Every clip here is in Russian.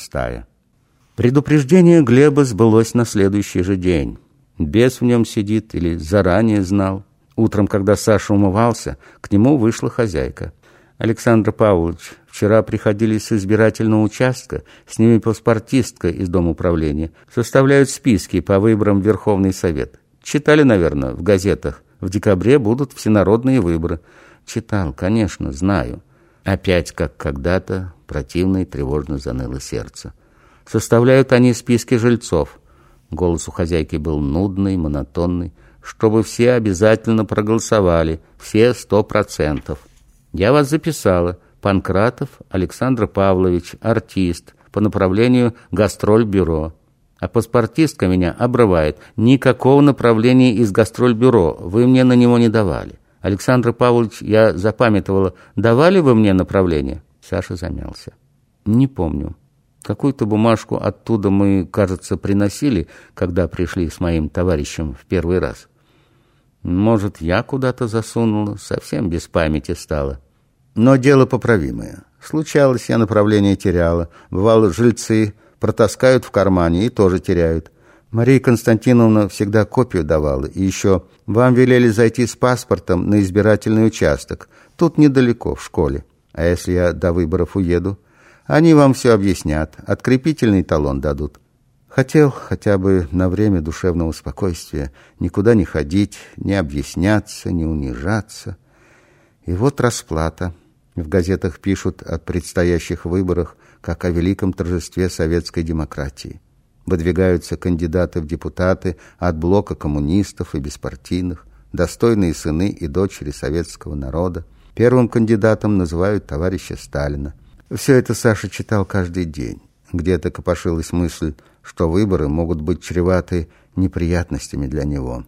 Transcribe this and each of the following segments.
Шестая. Предупреждение Глеба сбылось на следующий же день. Бес в нем сидит или заранее знал. Утром, когда Саша умывался, к нему вышла хозяйка. Александр Павлович, вчера приходили с избирательного участка, с ними паспортистка из Дома управления. Составляют списки по выборам в Верховный Совет. Читали, наверное, в газетах. В декабре будут всенародные выборы. Читал, конечно, знаю. Опять, как когда-то, противно и тревожно заныло сердце. Составляют они списки жильцов. Голос у хозяйки был нудный, монотонный. Чтобы все обязательно проголосовали, все сто процентов. Я вас записала. Панкратов Александр Павлович, артист, по направлению гастроль-бюро. А паспортистка меня обрывает. Никакого направления из гастроль-бюро вы мне на него не давали. Александр Павлович, я запамятовала, давали вы мне направление? Саша замялся. Не помню. Какую-то бумажку оттуда мы, кажется, приносили, когда пришли с моим товарищем в первый раз. Может, я куда-то засунула, совсем без памяти стала. Но дело поправимое. Случалось, я направление теряла. Бывало, жильцы протаскают в кармане и тоже теряют. Мария Константиновна всегда копию давала. И еще вам велели зайти с паспортом на избирательный участок. Тут недалеко, в школе. А если я до выборов уеду? Они вам все объяснят, открепительный талон дадут. Хотел хотя бы на время душевного спокойствия никуда не ходить, не объясняться, не унижаться. И вот расплата. В газетах пишут о предстоящих выборах, как о великом торжестве советской демократии. Выдвигаются кандидаты в депутаты от блока коммунистов и беспартийных, достойные сыны и дочери советского народа. Первым кандидатом называют товарища Сталина. Все это Саша читал каждый день. Где-то копошилась мысль, что выборы могут быть чреваты неприятностями для него.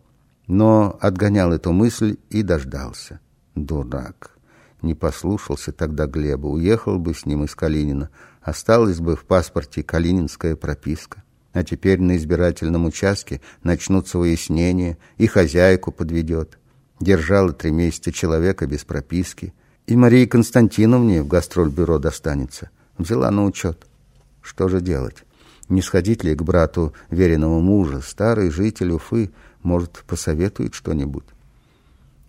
Но отгонял эту мысль и дождался. Дурак. Не послушался тогда Глеба, уехал бы с ним из Калинина, осталась бы в паспорте калининская прописка. А теперь на избирательном участке начнутся выяснения, и хозяйку подведет. Держала три месяца человека без прописки, и Марии Константиновне в гастроль-бюро достанется. Взяла на учет. Что же делать? Не сходить ли к брату веренного мужа? Старый житель Уфы, может, посоветует что-нибудь?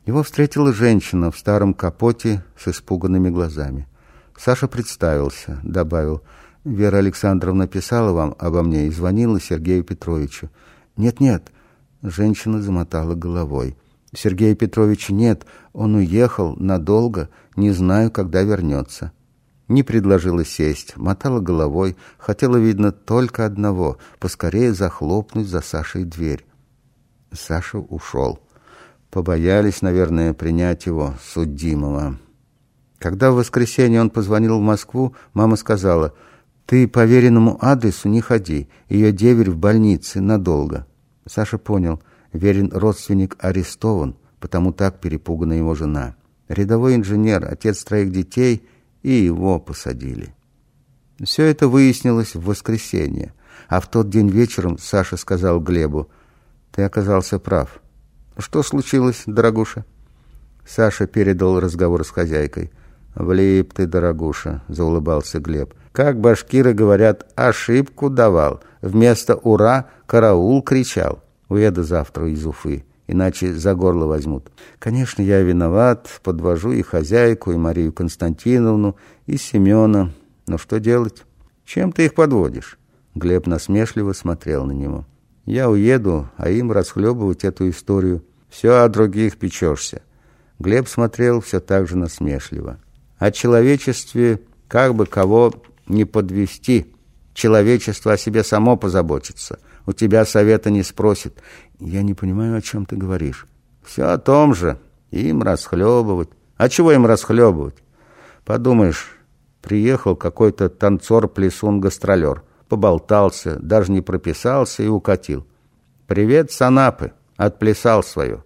Его встретила женщина в старом капоте с испуганными глазами. Саша представился, добавил, «Вера Александровна писала вам обо мне и звонила Сергею Петровичу». «Нет-нет», — женщина замотала головой. Сергея Петровича нет, он уехал надолго, не знаю, когда вернется. Не предложила сесть, мотала головой, хотела, видно, только одного — поскорее захлопнуть за Сашей дверь. Саша ушел. Побоялись, наверное, принять его, судимого. Когда в воскресенье он позвонил в Москву, мама сказала, «Ты по веренному адресу не ходи, ее деверь в больнице надолго». Саша понял — Верен родственник арестован, потому так перепугана его жена. Рядовой инженер, отец троих детей, и его посадили. Все это выяснилось в воскресенье, а в тот день вечером Саша сказал Глебу, «Ты оказался прав». «Что случилось, дорогуша?» Саша передал разговор с хозяйкой. «Влип ты, дорогуша», — заулыбался Глеб. «Как башкиры говорят, ошибку давал. Вместо «ура» караул кричал. Уеду завтра из Уфы, иначе за горло возьмут. Конечно, я виноват, подвожу и хозяйку, и Марию Константиновну, и Семена. Но что делать? Чем ты их подводишь? Глеб насмешливо смотрел на него. Я уеду, а им расхлебывать эту историю. Все о других печешься. Глеб смотрел все так же насмешливо. О человечестве как бы кого не подвести. Человечество о себе само позаботится — у тебя совета не спросит. Я не понимаю, о чем ты говоришь. Все о том же. Им расхлебывать. А чего им расхлебывать? Подумаешь, приехал какой-то танцор-плесун-гастролер. Поболтался, даже не прописался и укатил. «Привет, Санапы!» Отплясал свое.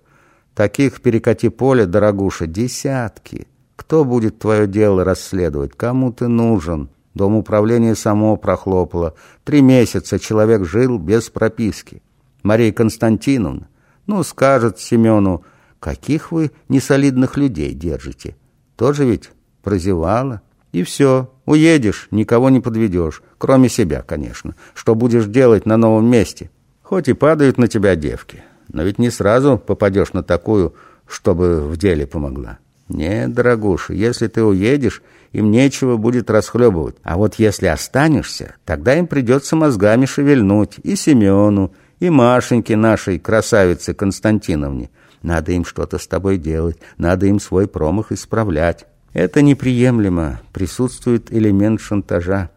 Таких перекати поле, дорогуша, десятки. Кто будет твое дело расследовать? Кому ты нужен? Дом управления само прохлопало. Три месяца человек жил без прописки. Мария Константиновна, ну, скажет Семену, каких вы несолидных людей держите. Тоже ведь прозевала. И все, уедешь, никого не подведешь, кроме себя, конечно. Что будешь делать на новом месте? Хоть и падают на тебя девки, но ведь не сразу попадешь на такую, чтобы в деле помогла. Нет, дорогуша, если ты уедешь, им нечего будет расхлебывать. А вот если останешься, тогда им придется мозгами шевельнуть и Семену, и Машеньке нашей красавице Константиновне. Надо им что-то с тобой делать, надо им свой промах исправлять. Это неприемлемо, присутствует элемент шантажа.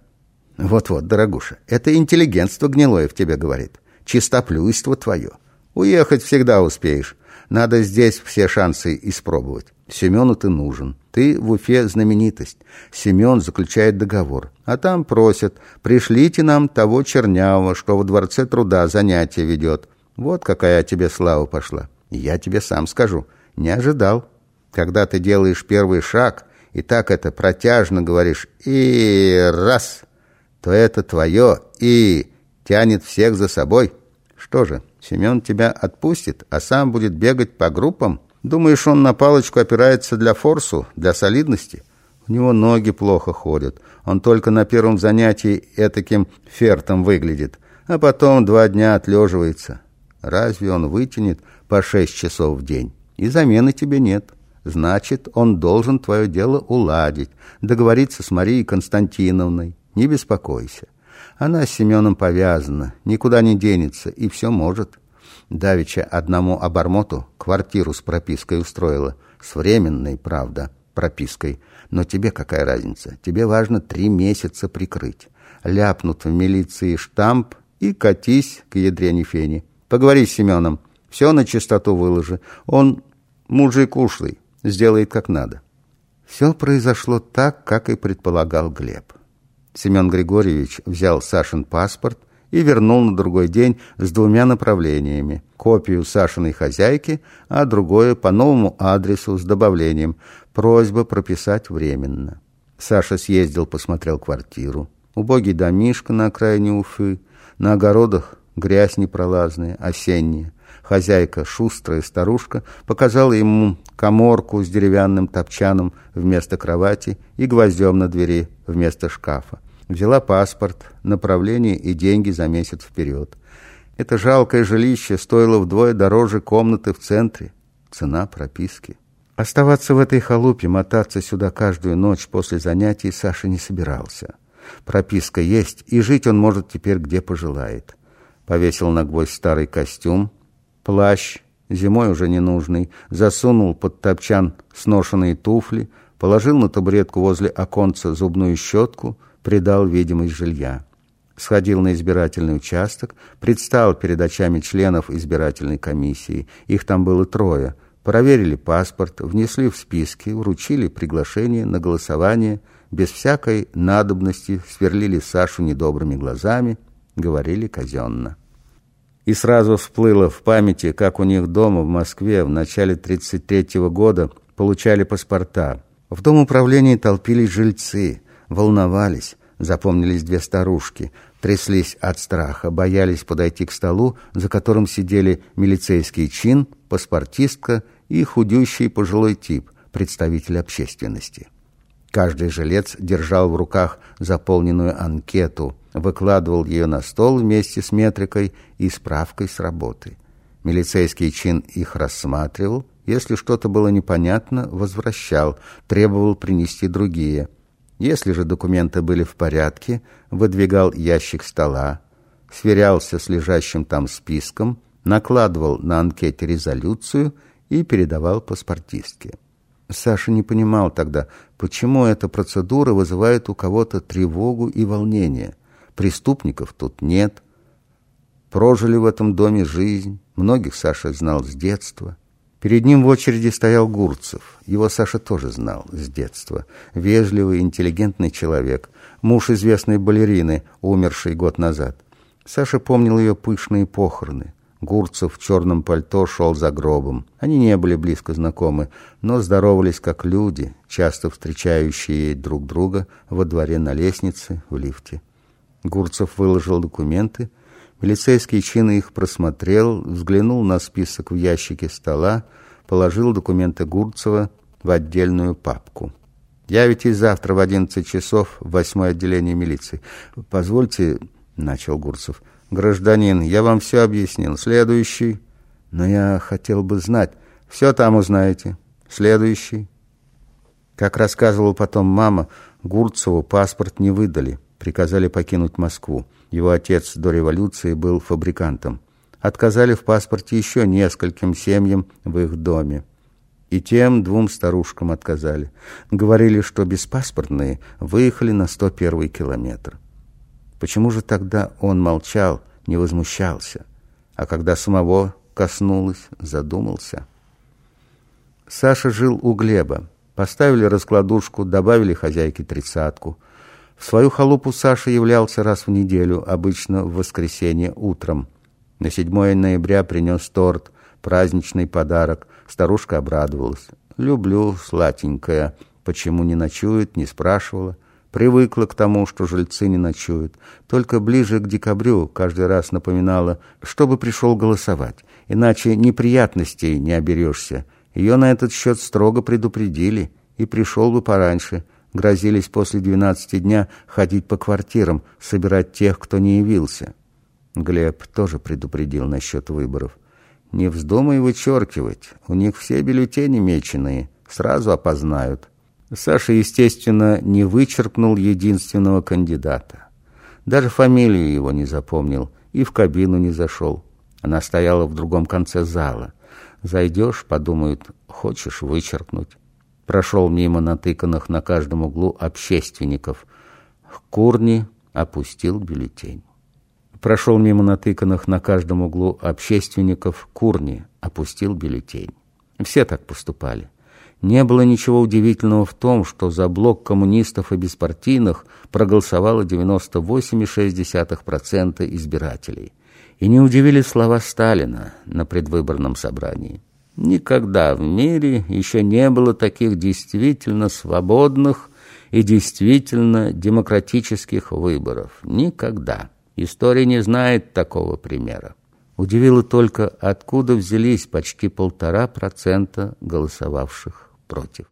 Вот-вот, дорогуша, это интеллигентство гнилое в тебе говорит, чистоплюйство твое. Уехать всегда успеешь, надо здесь все шансы испробовать. Семену ты нужен. Ты в Уфе знаменитость. Семен заключает договор. А там просят, пришлите нам того чернявого, что во Дворце труда занятия ведет. Вот какая тебе слава пошла. Я тебе сам скажу. Не ожидал. Когда ты делаешь первый шаг, и так это протяжно говоришь «и раз», то это твое «и» тянет всех за собой. Что же, Семен тебя отпустит, а сам будет бегать по группам? Думаешь, он на палочку опирается для форсу, для солидности? У него ноги плохо ходят. Он только на первом занятии этаким фертом выглядит, а потом два дня отлеживается. Разве он вытянет по шесть часов в день? И замены тебе нет. Значит, он должен твое дело уладить, договориться с Марией Константиновной. Не беспокойся. Она с Семеном повязана, никуда не денется и все может. Давича одному обормоту квартиру с пропиской устроила. С временной, правда, пропиской. Но тебе какая разница? Тебе важно три месяца прикрыть. Ляпнут в милиции штамп и катись к ядрене фени. Поговори с Семеном. Все на чистоту выложи. Он мужик ушлый. Сделает как надо. Все произошло так, как и предполагал Глеб. Семен Григорьевич взял Сашин паспорт и вернул на другой день с двумя направлениями. Копию Сашиной хозяйки, а другое по новому адресу с добавлением «Просьба прописать временно». Саша съездил, посмотрел квартиру. Убогий домишко на окраине Уфы, на огородах грязь непролазная, осенняя. Хозяйка, шустрая старушка, показала ему коморку с деревянным топчаном вместо кровати и гвоздем на двери вместо шкафа. Взяла паспорт, направление и деньги за месяц вперед. Это жалкое жилище стоило вдвое дороже комнаты в центре. Цена прописки. Оставаться в этой халупе, мотаться сюда каждую ночь после занятий Саша не собирался. Прописка есть, и жить он может теперь где пожелает. Повесил на гвоздь старый костюм, плащ, зимой уже ненужный, засунул под топчан сношенные туфли, положил на табуретку возле оконца зубную щетку, придал видимость жилья. Сходил на избирательный участок, предстал перед очами членов избирательной комиссии. Их там было трое. Проверили паспорт, внесли в списки, вручили приглашение на голосование, без всякой надобности сверлили Сашу недобрыми глазами, говорили казенно. И сразу всплыло в памяти, как у них дома в Москве в начале 33-го года получали паспорта. В дом управления толпились жильцы, волновались, запомнились две старушки, тряслись от страха, боялись подойти к столу, за которым сидели милицейский чин, паспортистка и худющий пожилой тип, представитель общественности. Каждый жилец держал в руках заполненную анкету, выкладывал ее на стол вместе с метрикой и справкой с работы. Милицейский чин их рассматривал, если что-то было непонятно, возвращал, требовал принести другие. Если же документы были в порядке, выдвигал ящик стола, сверялся с лежащим там списком, накладывал на анкете резолюцию и передавал паспортистке. Саша не понимал тогда, почему эта процедура вызывает у кого-то тревогу и волнение. Преступников тут нет. Прожили в этом доме жизнь. Многих Саша знал с детства. Перед ним в очереди стоял Гурцев. Его Саша тоже знал с детства. Вежливый, интеллигентный человек. Муж известной балерины, умерший год назад. Саша помнил ее пышные похороны. Гурцев в черном пальто шел за гробом. Они не были близко знакомы, но здоровались как люди, часто встречающие друг друга во дворе на лестнице, в лифте. Гурцев выложил документы. Милицейский чин их просмотрел, взглянул на список в ящике стола, положил документы Гурцева в отдельную папку. Явитесь завтра в одиннадцать часов в восьмое отделение милиции. Позвольте, — начал Гурцев. Гражданин, я вам все объяснил. Следующий. Но я хотел бы знать. Все там узнаете. Следующий. Как рассказывал потом мама, Гурцеву паспорт не выдали. Приказали покинуть Москву. Его отец до революции был фабрикантом. Отказали в паспорте еще нескольким семьям в их доме. И тем двум старушкам отказали. Говорили, что беспаспортные выехали на 101 километр. Почему же тогда он молчал, не возмущался? А когда самого коснулось, задумался. Саша жил у Глеба. Поставили раскладушку, добавили хозяйке тридцатку. В свою халупу Саша являлся раз в неделю, обычно в воскресенье утром. На 7 ноября принес торт, праздничный подарок. Старушка обрадовалась. «Люблю, сладенькая. Почему не ночует?» не спрашивала. Привыкла к тому, что жильцы не ночуют. Только ближе к декабрю каждый раз напоминала, чтобы пришел голосовать. Иначе неприятностей не оберешься. Ее на этот счет строго предупредили. И пришел бы пораньше. Грозились после двенадцати дня ходить по квартирам, собирать тех, кто не явился. Глеб тоже предупредил насчет выборов. Не вздумай вычеркивать. У них все бюллетени меченые. Сразу опознают. Саша, естественно, не вычеркнул единственного кандидата. Даже фамилию его не запомнил и в кабину не зашел. Она стояла в другом конце зала. Зайдешь, подумают, хочешь вычеркнуть. Прошел мимо натыканных на каждом углу общественников. Курни опустил бюллетень прошел мимо натыканных на каждом углу общественников Курни, опустил бюллетень. Все так поступали. Не было ничего удивительного в том, что за блок коммунистов и беспартийных проголосовало 98,6% избирателей. И не удивили слова Сталина на предвыборном собрании. Никогда в мире еще не было таких действительно свободных и действительно демократических выборов. Никогда. История не знает такого примера. Удивило только, откуда взялись почти полтора процента голосовавших против.